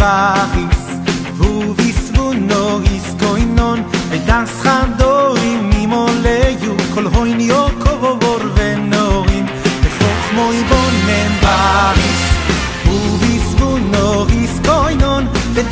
bachis Vu visvu no is going on E das khadorim kol hoin yokovor venorim E fokh moy bonen bachis Vu visvu no is going on E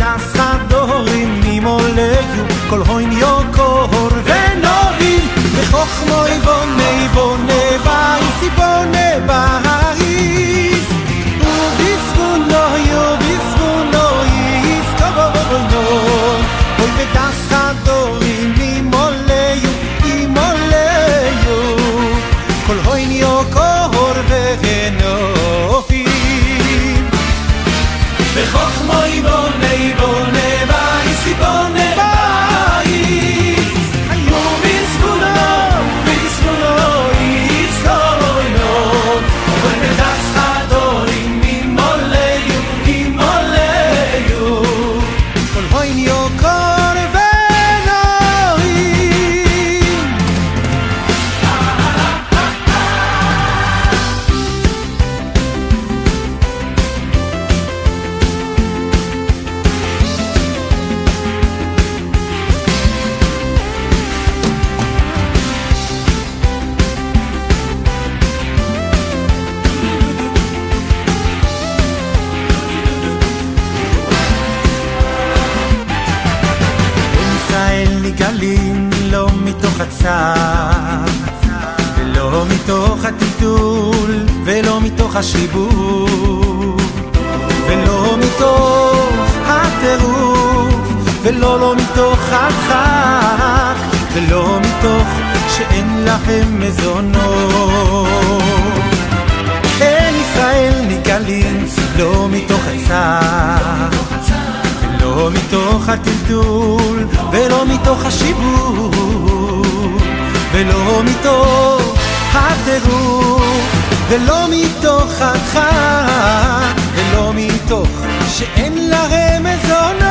הצער ולא מתוך הטלטול ולא מתוך השיבוב ולא מתוך הטירוף ולא לא מתוך הדחק ולא מתוך שאין להם מזונות. אין ישראל נגאלים לא מתוך הצער ולא מתוך הטלטול, ולא מתוך השיבוב, ולא מתוך הטירוף, ולא מתוך הדחק, ולא מתוך שאין להם מזונות,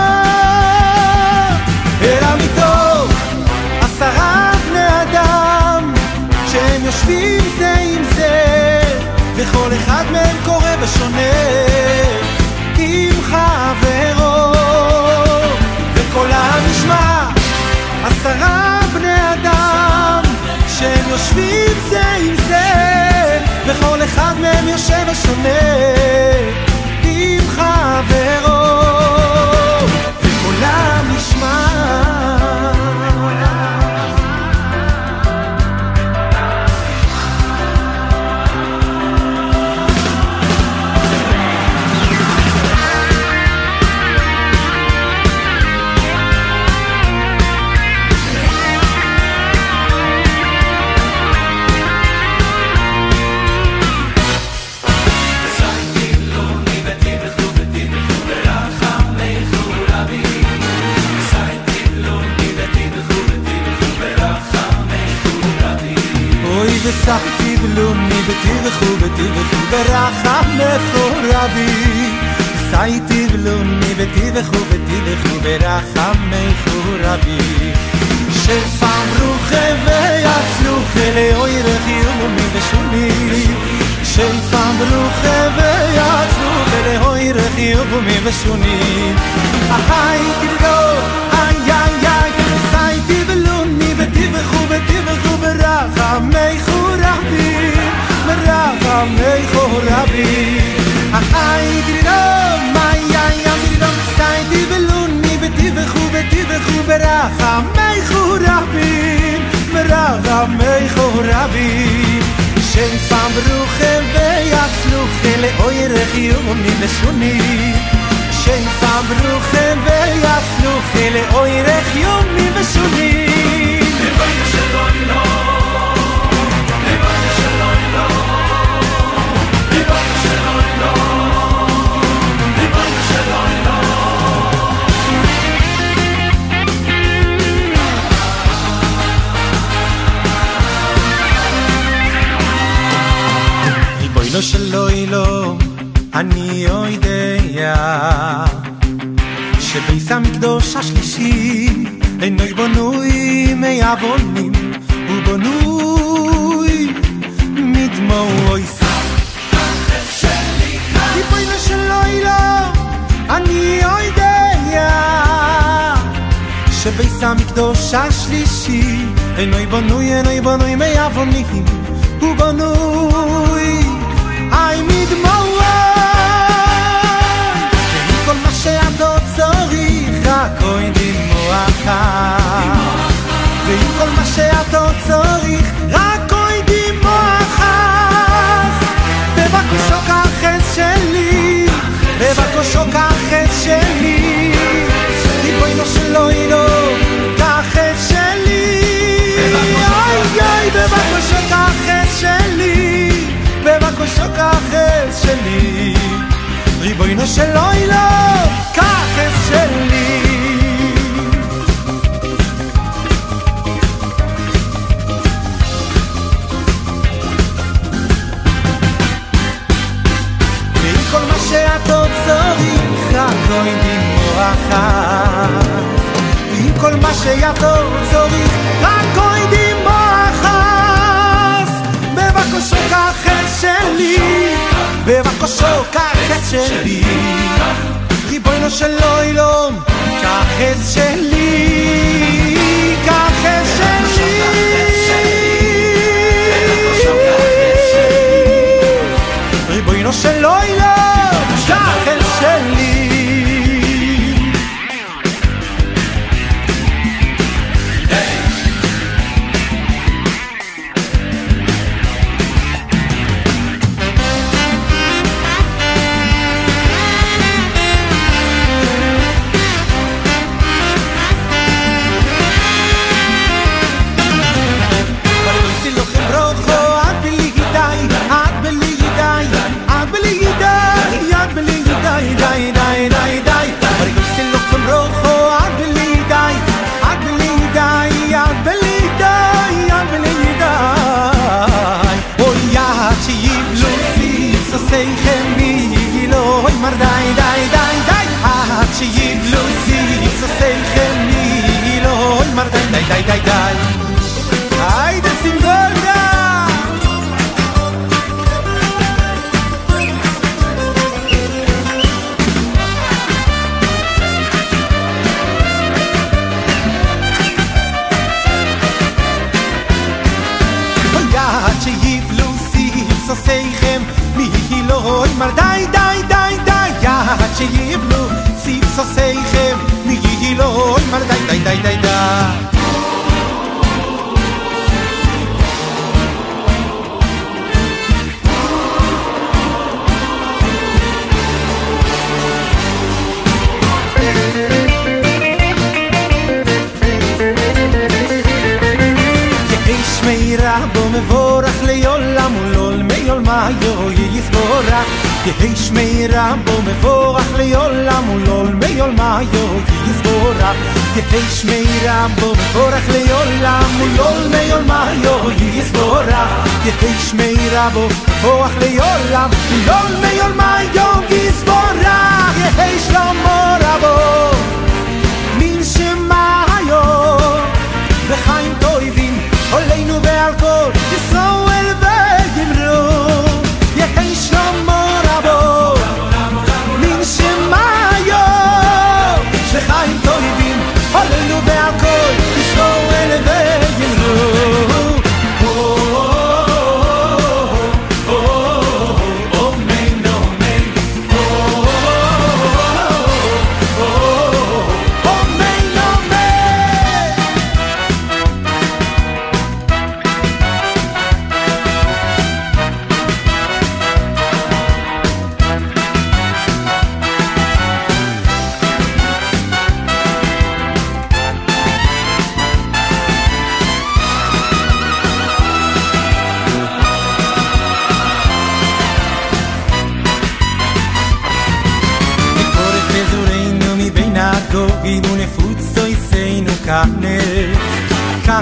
אלא מתוך עשרה בני אדם, שהם יושבים זה עם זה, וכל אחד מהם קורא ושונה יושבים זה עם זה, וכל אחד מהם יושב ושונה sach di blum ni betir khub di vet berakh me khuradi sai di blum ni betir khub di vet berakh me khuradi shel fam ruh ve yatsu khle mi beshuni mi beshuni בתירכו ברחמי חורבי ברחמי חורבי שם פעם ברוכם ויצלוכם לאוירך יומי ושוני שם פעם ברוכם ויצלוכם לאוירך יודע שבית המקדוש השלישי אינוי בנוי מיבונים הוא בנוי מדמו אוי סך שלי כאן שלו אני אוי דייה שבית המקדוש השלישי אינוי בנוי אינוי בנוי מיבונים הוא בנוי מדמו אוי סך החץ שלי ריבונו של לילה, קח חץ שלי לא כל מה שאת עוד צריך, רק לא עם אחת. כל מה שאת עוד צריך, רק... Bebas cosas, cajetes y buenos en loilón. Cajetes. יש מיר אבו מבורח ליולם ולול ביולם יו יזבורח יש מיר אבו מבורח ליולם ולול ביולם יו יזבורח יש מיר אבו מבורח ליולם ולול ביולם יו יזבורח יש מיר אבו מבורח ליולם ולול ביולם יו יזבורח יש מיר מיר אבו מבורח ליולם ולול ביולם יו יזבורח יש מיר אבו מבורח ליולם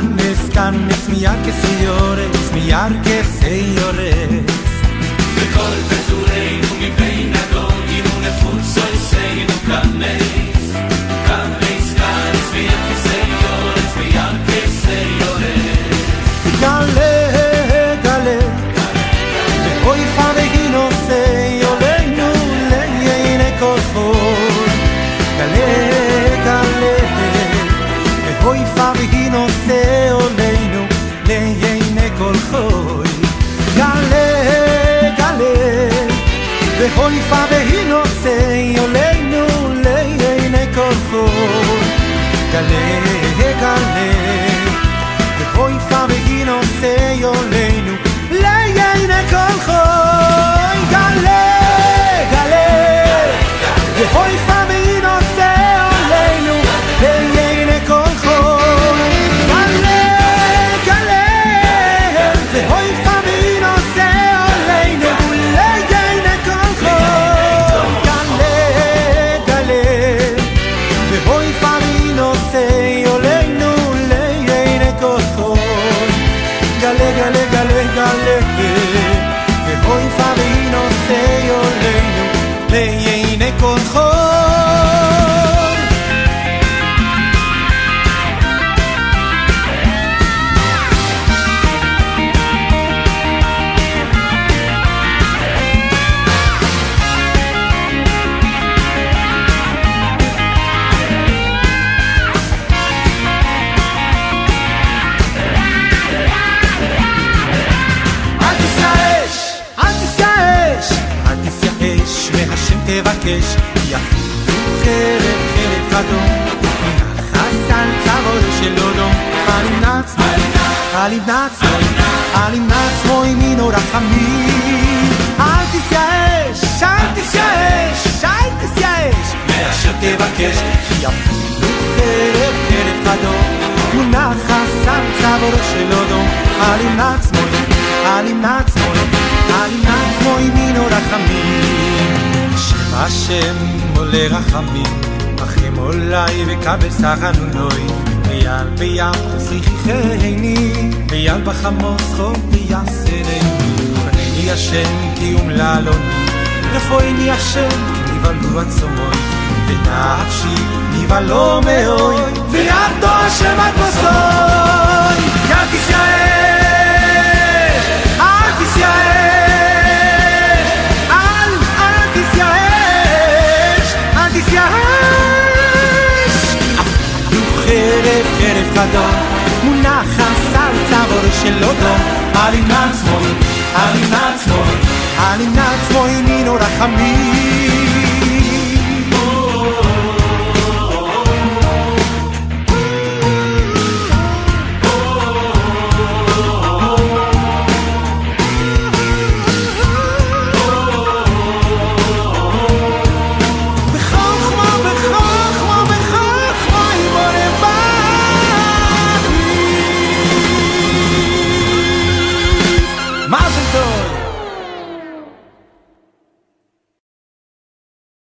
Amanezcan mis millar que se llores, millar que se llores. De golpe gale gale. תבקש, כי אפילו חרב חרב חדום, מנחס על צוואר של אודום, אל ימנעצמו, אל ימנעצמו, אל ימנעצמו ימינו רחמים, אל תתייאש, אל תתייאש, אל תתייאש, מהשם תבקש, כי אפילו חרב חרב חדום, מונחס על צוואר של אודום, אל ימנעצמו, השם עולה רחמים, רחם עולי וקבל סחנונוי, ויעל בים חוסריכי חייני, ויעל בחמוס חום ויעשני, פניני השם כי אומללוני, רפואיני השם כי נבהלו עצומוי, ונפשי נבהלו מאוי, ויעדו השם עד בוסוי, של אודום, אל ימנע שמאל, אל ימנע שמאל, אל ימנע שמאל, ימינו רחמים.